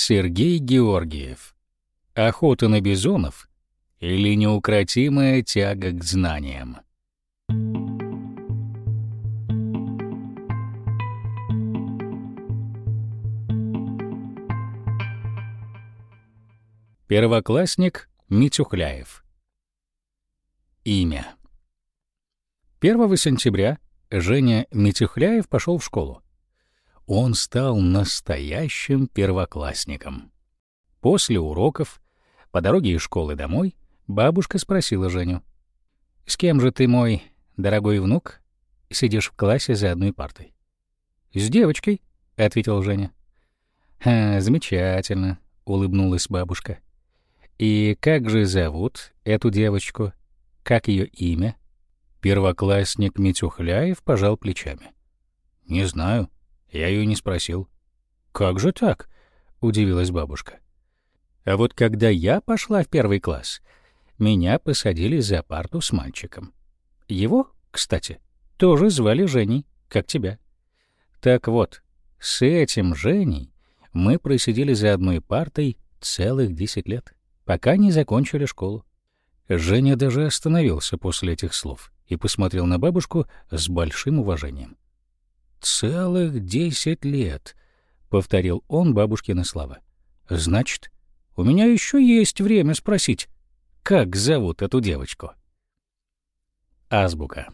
Сергей Георгиев. Охота на бизонов или неукротимая тяга к знаниям. Первоклассник Митюхляев. Имя. 1 сентября Женя Митюхляев пошел в школу. Он стал настоящим первоклассником. После уроков, по дороге из школы домой, бабушка спросила Женю. «С кем же ты, мой дорогой внук, сидишь в классе за одной партой?» «С девочкой», — ответил Женя. «Ха, замечательно», — улыбнулась бабушка. «И как же зовут эту девочку? Как ее имя?» Первоклассник Митюхляев пожал плечами. «Не знаю. Я ее не спросил. «Как же так?» — удивилась бабушка. «А вот когда я пошла в первый класс, меня посадили за парту с мальчиком. Его, кстати, тоже звали Женей, как тебя. Так вот, с этим Женей мы просидели за одной партой целых десять лет, пока не закончили школу. Женя даже остановился после этих слов и посмотрел на бабушку с большим уважением. «Целых десять лет», — повторил он бабушкины слова. «Значит, у меня еще есть время спросить, как зовут эту девочку?» Азбука.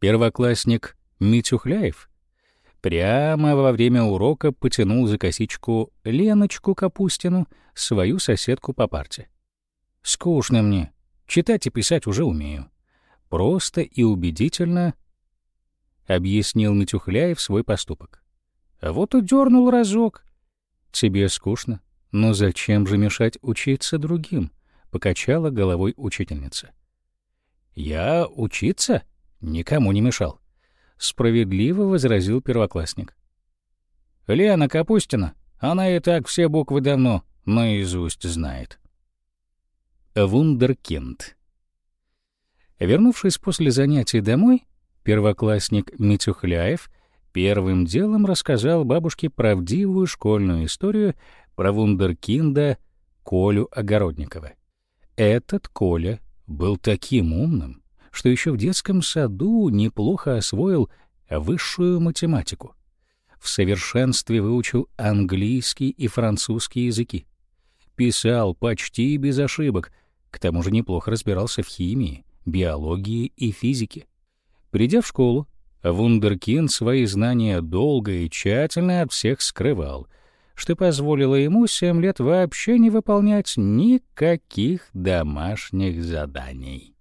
Первоклассник Митюхляев прямо во время урока потянул за косичку Леночку Капустину, свою соседку по парте. «Скучно мне. Читать и писать уже умею». Просто и убедительно — объяснил Митюхляев свой поступок. «А вот и дернул разок. Тебе скучно, но зачем же мешать учиться другим?» — покачала головой учительница. «Я учиться никому не мешал», — справедливо возразил первоклассник. «Лена Капустина, она и так все буквы давно наизусть знает». Вундеркинд. Вернувшись после занятий домой, Первоклассник Митюхляев первым делом рассказал бабушке правдивую школьную историю про вундеркинда Колю Огородникова. Этот Коля был таким умным, что еще в детском саду неплохо освоил высшую математику. В совершенстве выучил английский и французский языки. Писал почти без ошибок, к тому же неплохо разбирался в химии, биологии и физике. Придя в школу, Вундеркинд свои знания долго и тщательно от всех скрывал, что позволило ему семь лет вообще не выполнять никаких домашних заданий.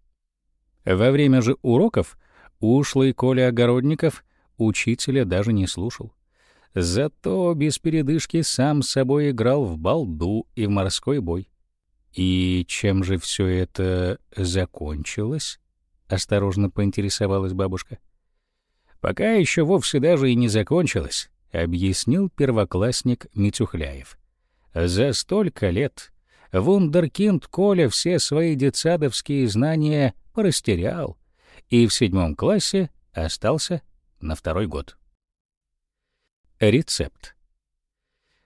Во время же уроков ушлый Коля Огородников учителя даже не слушал. Зато без передышки сам с собой играл в балду и в морской бой. И чем же все это закончилось? — осторожно поинтересовалась бабушка. «Пока еще вовсе даже и не закончилось», — объяснил первоклассник Митюхляев. «За столько лет вундеркинд Коля все свои детсадовские знания порастерял и в седьмом классе остался на второй год». Рецепт.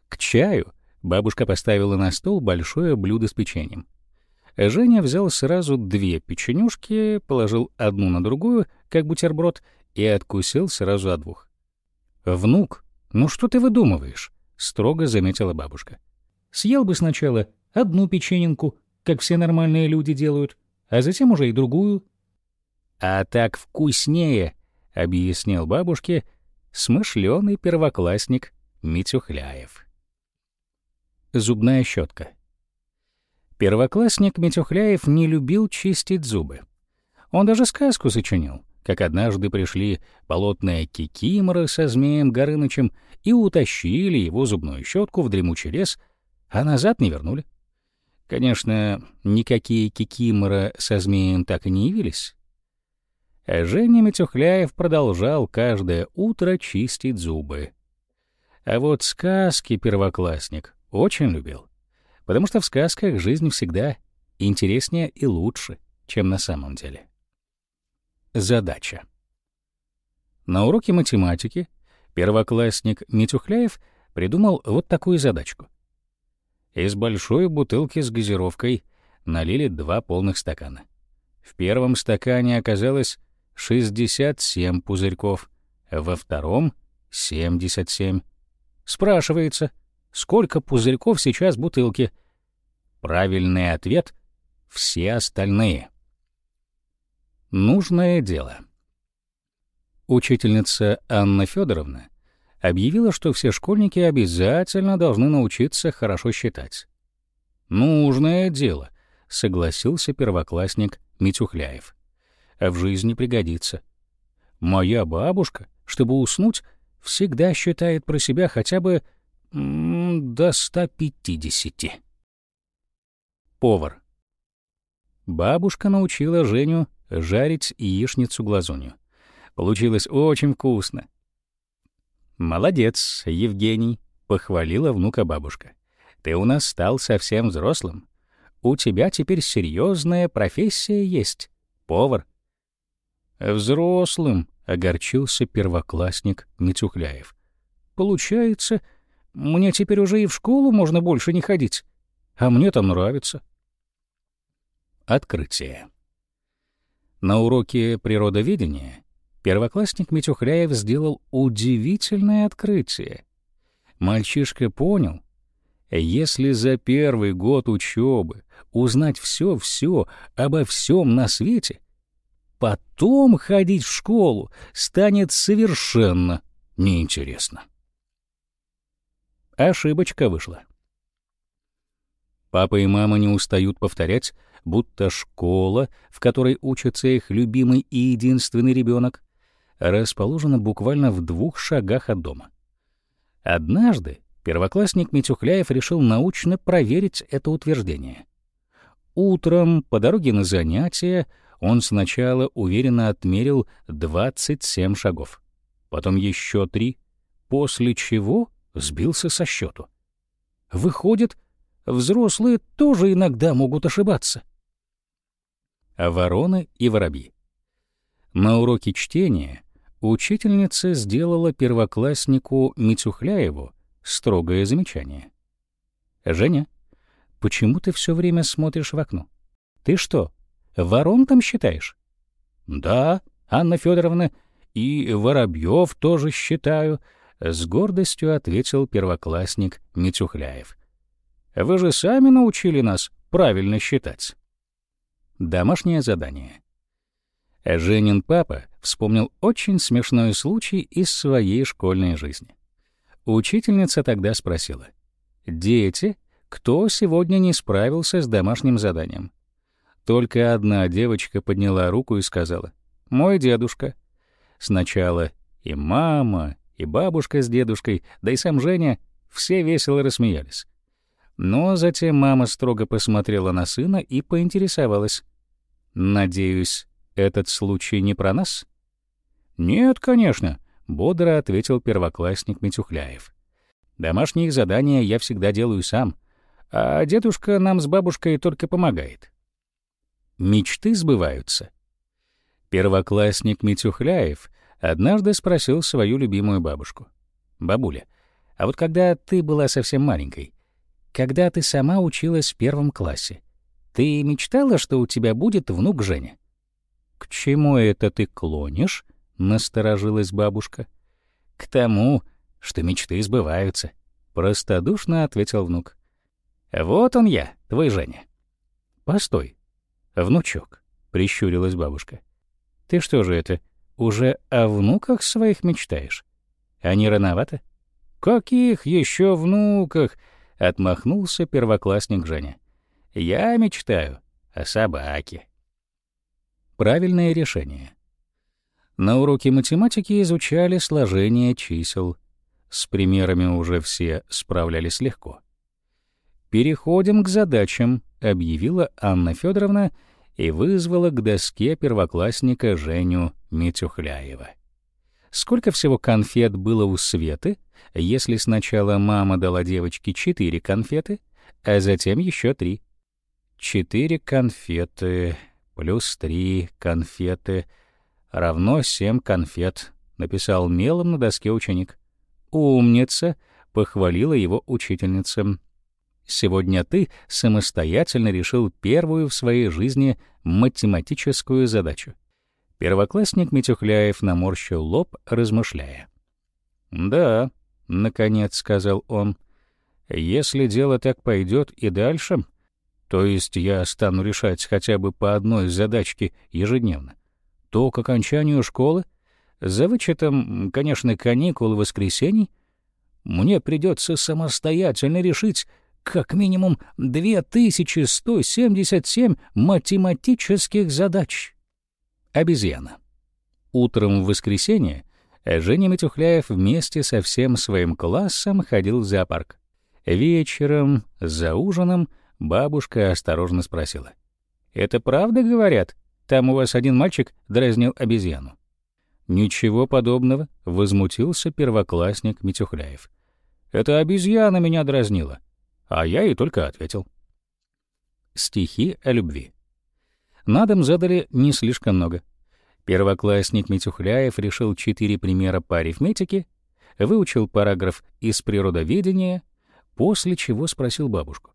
К чаю бабушка поставила на стол большое блюдо с печеньем. Женя взял сразу две печенюшки, положил одну на другую, как бутерброд, и откусил сразу от двух. «Внук, ну что ты выдумываешь?» — строго заметила бабушка. «Съел бы сначала одну печененку, как все нормальные люди делают, а затем уже и другую». «А так вкуснее», — объяснил бабушке смышленый первоклассник Митюхляев. Зубная щетка. Первоклассник Митюхляев не любил чистить зубы. Он даже сказку сочинил, как однажды пришли болотные кикиморы со змеем Горынычем и утащили его зубную щетку в дремучий лес, а назад не вернули. Конечно, никакие кикимора со змеем так и не явились. А Женя Митюхляев продолжал каждое утро чистить зубы. А вот сказки первоклассник очень любил потому что в сказках жизнь всегда интереснее и лучше, чем на самом деле. Задача. На уроке математики первоклассник Митюхляев придумал вот такую задачку. Из большой бутылки с газировкой налили два полных стакана. В первом стакане оказалось 67 пузырьков, во втором — 77. Спрашивается, сколько пузырьков сейчас в бутылке? Правильный ответ — все остальные. Нужное дело. Учительница Анна Федоровна объявила, что все школьники обязательно должны научиться хорошо считать. «Нужное дело», — согласился первоклассник Митюхляев а в жизни пригодится. Моя бабушка, чтобы уснуть, всегда считает про себя хотя бы до 150. Повар. Бабушка научила Женю жарить яичницу-глазунью. Получилось очень вкусно. «Молодец, Евгений», — похвалила внука бабушка. «Ты у нас стал совсем взрослым. У тебя теперь серьезная профессия есть — повар. Взрослым, огорчился первоклассник Митюхляев. Получается, мне теперь уже и в школу можно больше не ходить, а мне там нравится. Открытие. На уроке природоведения первоклассник Митюхляев сделал удивительное открытие. Мальчишка понял, если за первый год учебы узнать все-все обо всем на свете — потом ходить в школу станет совершенно неинтересно. Ошибочка вышла. Папа и мама не устают повторять, будто школа, в которой учится их любимый и единственный ребенок, расположена буквально в двух шагах от дома. Однажды первоклассник Митюхляев решил научно проверить это утверждение. Утром по дороге на занятия он сначала уверенно отмерил 27 шагов, потом еще три, после чего сбился со счету. Выходит, взрослые тоже иногда могут ошибаться. А вороны и воробьи. На уроке чтения учительница сделала первокласснику Митюхляеву строгое замечание. «Женя, почему ты все время смотришь в окно? Ты что, Ворон там считаешь? Да, Анна Федоровна, и Воробьев тоже считаю, с гордостью ответил первоклассник Митюхляев. Вы же сами научили нас правильно считать. Домашнее задание. Женин папа вспомнил очень смешной случай из своей школьной жизни. Учительница тогда спросила: "Дети, кто сегодня не справился с домашним заданием?" Только одна девочка подняла руку и сказала «Мой дедушка». Сначала и мама, и бабушка с дедушкой, да и сам Женя все весело рассмеялись. Но затем мама строго посмотрела на сына и поинтересовалась. «Надеюсь, этот случай не про нас?» «Нет, конечно», — бодро ответил первоклассник Митюхляев. «Домашние задания я всегда делаю сам, а дедушка нам с бабушкой только помогает мечты сбываются. Первоклассник Митюхляев однажды спросил свою любимую бабушку. «Бабуля, а вот когда ты была совсем маленькой, когда ты сама училась в первом классе, ты мечтала, что у тебя будет внук Женя?» «К чему это ты клонишь?» — насторожилась бабушка. «К тому, что мечты сбываются», — простодушно ответил внук. «Вот он я, твой Женя». «Постой, «Внучок», — прищурилась бабушка. «Ты что же это, уже о внуках своих мечтаешь? А не рановато?» «Каких еще внуках?» — отмахнулся первоклассник Женя. «Я мечтаю о собаке». Правильное решение. На уроке математики изучали сложение чисел. С примерами уже все справлялись легко. «Переходим к задачам», — объявила Анна Федоровна и вызвала к доске первоклассника Женю Митюхляева. Сколько всего конфет было у Светы, если сначала мама дала девочке четыре конфеты, а затем еще три? Четыре конфеты плюс три конфеты равно семь конфет, написал мелом на доске ученик. Умница, — похвалила его учительница. «Сегодня ты самостоятельно решил первую в своей жизни математическую задачу». Первоклассник Митюхляев наморщил лоб, размышляя. «Да», — наконец сказал он, — «если дело так пойдет и дальше, то есть я стану решать хотя бы по одной задачке ежедневно, то к окончанию школы, за вычетом, конечно, каникул и воскресений, мне придется самостоятельно решить как минимум 2177 математических задач. Обезьяна. Утром в воскресенье Женя Митюхляев вместе со всем своим классом ходил в зоопарк. Вечером, за ужином, бабушка осторожно спросила. «Это правда, говорят? Там у вас один мальчик дразнил обезьяну». «Ничего подобного», — возмутился первоклассник Митюхляев. «Это обезьяна меня дразнила». А я ей только ответил. Стихи о любви. На дом задали не слишком много. Первоклассник Митюхляев решил четыре примера по арифметике, выучил параграф из природоведения, после чего спросил бабушку.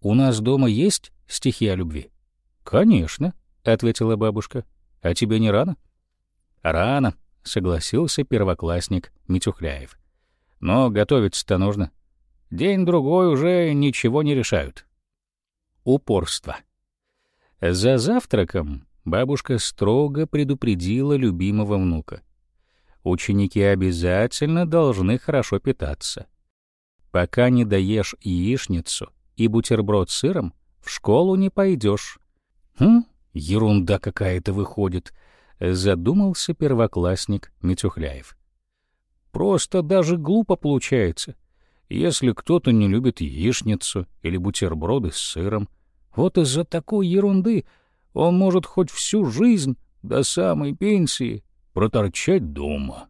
«У нас дома есть стихи о любви?» «Конечно», — ответила бабушка. «А тебе не рано?» «Рано», — согласился первоклассник Митюхляев. «Но готовиться-то нужно. День-другой уже ничего не решают». Упорство. За завтраком бабушка строго предупредила любимого внука. Ученики обязательно должны хорошо питаться. Пока не доешь яичницу и бутерброд с сыром, в школу не пойдешь. Хм, ерунда какая-то выходит, задумался первоклассник Митюхляев. Просто даже глупо получается. Если кто-то не любит яичницу или бутерброды с сыром, вот из-за такой ерунды он может хоть всю жизнь до самой пенсии проторчать дома.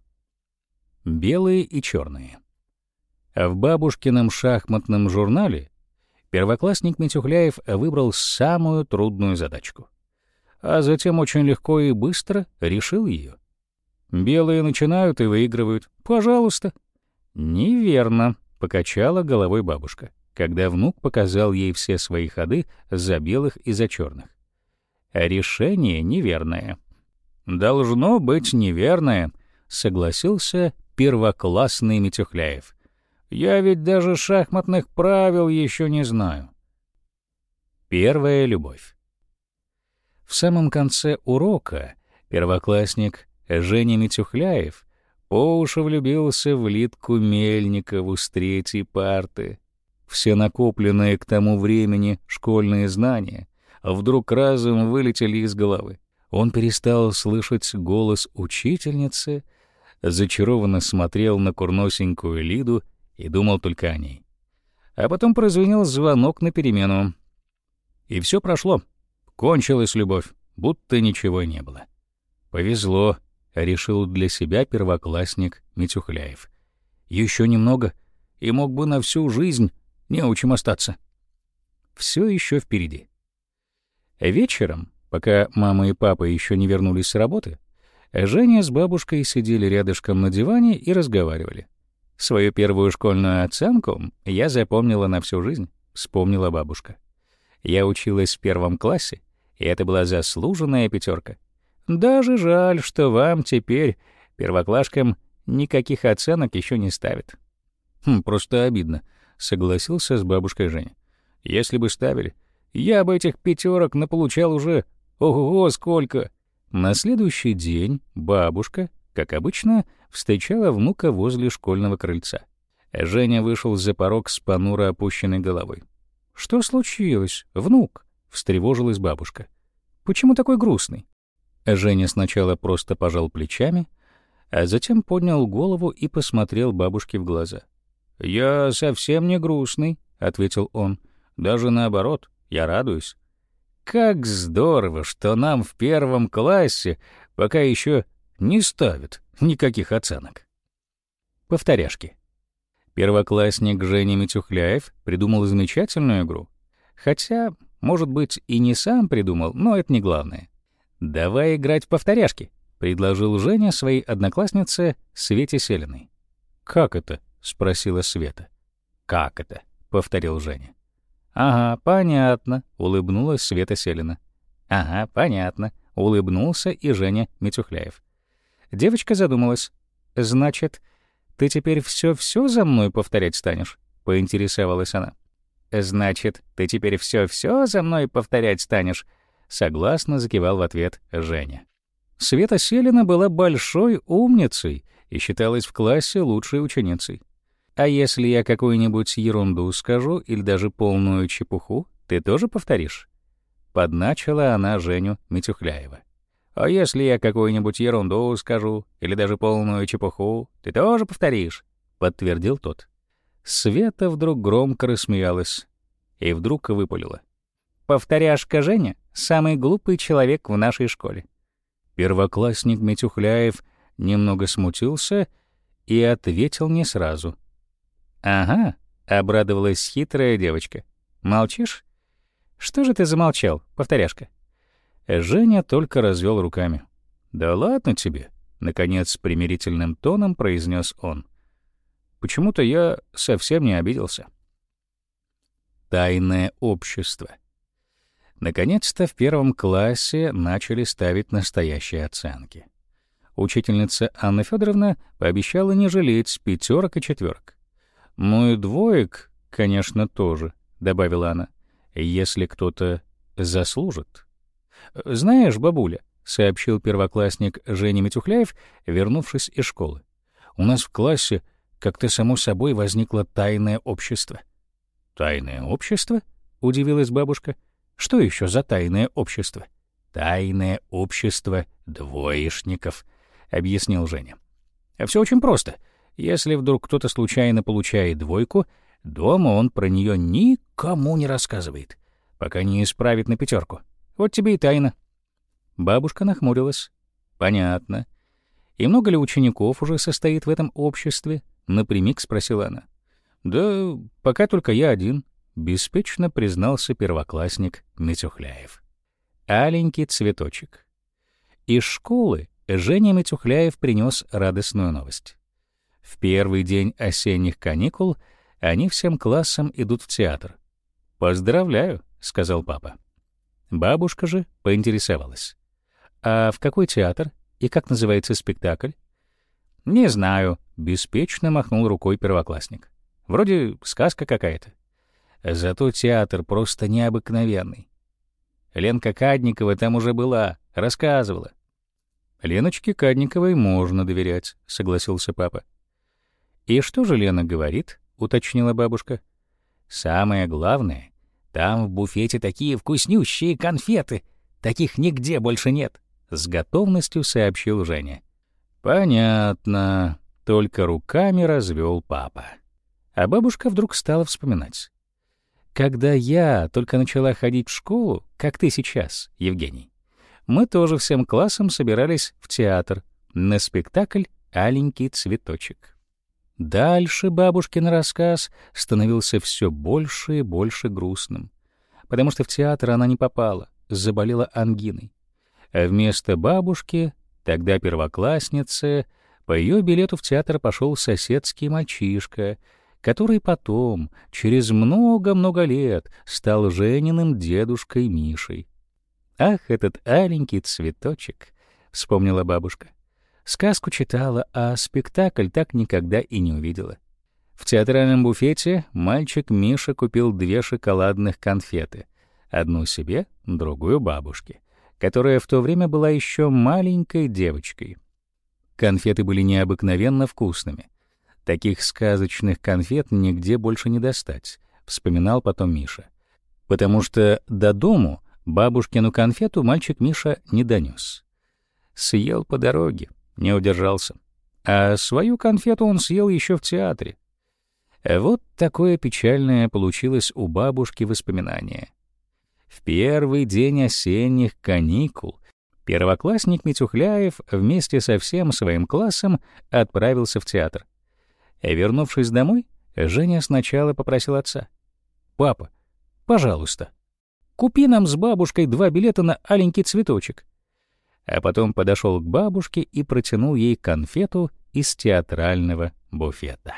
Белые и черные. А в бабушкином шахматном журнале первоклассник Митюхляев выбрал самую трудную задачку. А затем очень легко и быстро решил ее. Белые начинают и выигрывают. Пожалуйста. Неверно, покачала головой бабушка, когда внук показал ей все свои ходы за белых и за черных. Решение неверное. Должно быть неверное, согласился первоклассный Митюхляев. Я ведь даже шахматных правил еще не знаю. Первая любовь. В самом конце урока первоклассник Женя Митюхляев по уши влюбился в Литку Мельникову с третьей парты. Все накопленные к тому времени школьные знания вдруг разом вылетели из головы. Он перестал слышать голос учительницы, зачарованно смотрел на курносенькую Лиду и думал только о ней. А потом прозвенел звонок на перемену. И все прошло. Кончилась любовь, будто ничего не было. Повезло, решил для себя первоклассник Митюхляев. Еще немного, и мог бы на всю жизнь не учим остаться. Все еще впереди. Вечером, пока мама и папа еще не вернулись с работы, Женя с бабушкой сидели рядышком на диване и разговаривали. Свою первую школьную оценку я запомнила на всю жизнь, вспомнила бабушка. Я училась в первом классе, и это была заслуженная пятерка. Даже жаль, что вам теперь, первоклашкам, никаких оценок еще не ставят. Хм, просто обидно, согласился с бабушкой Женя. Если бы ставили, я бы этих пятерок наполучал уже ого сколько. На следующий день бабушка, как обычно, встречала внука возле школьного крыльца. Женя вышел за порог с понуро опущенной головой. «Что случилось, внук?» — встревожилась бабушка. «Почему такой грустный?» Женя сначала просто пожал плечами, а затем поднял голову и посмотрел бабушке в глаза. «Я совсем не грустный», — ответил он. «Даже наоборот. Я радуюсь. Как здорово, что нам в первом классе пока еще не ставят никаких оценок. Повторяшки. Первоклассник Женя Митюхляев придумал замечательную игру. Хотя, может быть, и не сам придумал, но это не главное. «Давай играть в повторяшки», — предложил Женя своей однокласснице Свете Селиной. «Как это?» — спросила Света. «Как это?» — повторил Женя. «Ага, понятно», — улыбнулась Света Селина. «Ага, понятно», — улыбнулся и Женя Митюхляев. Девочка задумалась. «Значит, ты теперь все-все за мной повторять станешь?» — поинтересовалась она. «Значит, ты теперь все-все за мной повторять станешь?» — согласно закивал в ответ Женя. Света Селина была большой умницей и считалась в классе лучшей ученицей. «А если я какую-нибудь ерунду скажу или даже полную чепуху, ты тоже повторишь?» Подначила она Женю Митюхляева. «А если я какую-нибудь ерунду скажу или даже полную чепуху, ты тоже повторишь?» — подтвердил тот. Света вдруг громко рассмеялась и вдруг выпалила. «Повторяшка Женя — самый глупый человек в нашей школе». Первоклассник Митюхляев немного смутился и ответил не сразу. «Ага», — обрадовалась хитрая девочка. «Молчишь? Что же ты замолчал, повторяшка?» Женя только развел руками. «Да ладно тебе», — наконец примирительным тоном произнес он. Почему-то я совсем не обиделся. Тайное общество. Наконец-то в первом классе начали ставить настоящие оценки. Учительница Анна Федоровна пообещала не жалеть пятерок и четверок. «Ну и двоек, конечно, тоже», — добавила она, — «если кто-то заслужит». «Знаешь, бабуля», — сообщил первоклассник Женя Митюхляев, вернувшись из школы, «у нас в классе как-то само собой возникло тайное общество. «Тайное общество?» — удивилась бабушка. «Что еще за тайное общество?» «Тайное общество двоечников», — объяснил Женя. «Все очень просто. Если вдруг кто-то случайно получает двойку, дома он про нее никому не рассказывает, пока не исправит на пятерку. Вот тебе и тайна». Бабушка нахмурилась. «Понятно. И много ли учеников уже состоит в этом обществе?» Напрямик спросила она. «Да пока только я один», — беспечно признался первоклассник Митюхляев. Аленький цветочек. Из школы Женя Митюхляев принес радостную новость. В первый день осенних каникул они всем классом идут в театр. «Поздравляю», — сказал папа. Бабушка же поинтересовалась. «А в какой театр и как называется спектакль?» «Не знаю», — беспечно махнул рукой первоклассник. «Вроде сказка какая-то. Зато театр просто необыкновенный. Ленка Кадникова там уже была, рассказывала». «Леночке Кадниковой можно доверять», — согласился папа. «И что же Лена говорит?» — уточнила бабушка. «Самое главное, там в буфете такие вкуснющие конфеты, таких нигде больше нет», — с готовностью сообщил Женя. «Понятно», — только руками развел папа. А бабушка вдруг стала вспоминать. «Когда я только начала ходить в школу, как ты сейчас, Евгений, мы тоже всем классом собирались в театр на спектакль «Аленький цветочек». Дальше бабушкин рассказ становился все больше и больше грустным, потому что в театр она не попала, заболела ангиной. А вместо бабушки Тогда первоклассница, по ее билету в театр пошел соседский мальчишка, который потом, через много-много лет, стал Жениным дедушкой Мишей. «Ах, этот аленький цветочек!» — вспомнила бабушка. Сказку читала, а спектакль так никогда и не увидела. В театральном буфете мальчик Миша купил две шоколадных конфеты. Одну себе, другую бабушке которая в то время была еще маленькой девочкой. Конфеты были необыкновенно вкусными. Таких сказочных конфет нигде больше не достать, вспоминал потом Миша. Потому что до дому бабушкину конфету мальчик Миша не донес. Съел по дороге, не удержался. А свою конфету он съел еще в театре. Вот такое печальное получилось у бабушки воспоминание. В первый день осенних каникул первоклассник Митюхляев вместе со всем своим классом отправился в театр. И, вернувшись домой, Женя сначала попросил отца. «Папа, пожалуйста, купи нам с бабушкой два билета на аленький цветочек». А потом подошел к бабушке и протянул ей конфету из театрального буфета.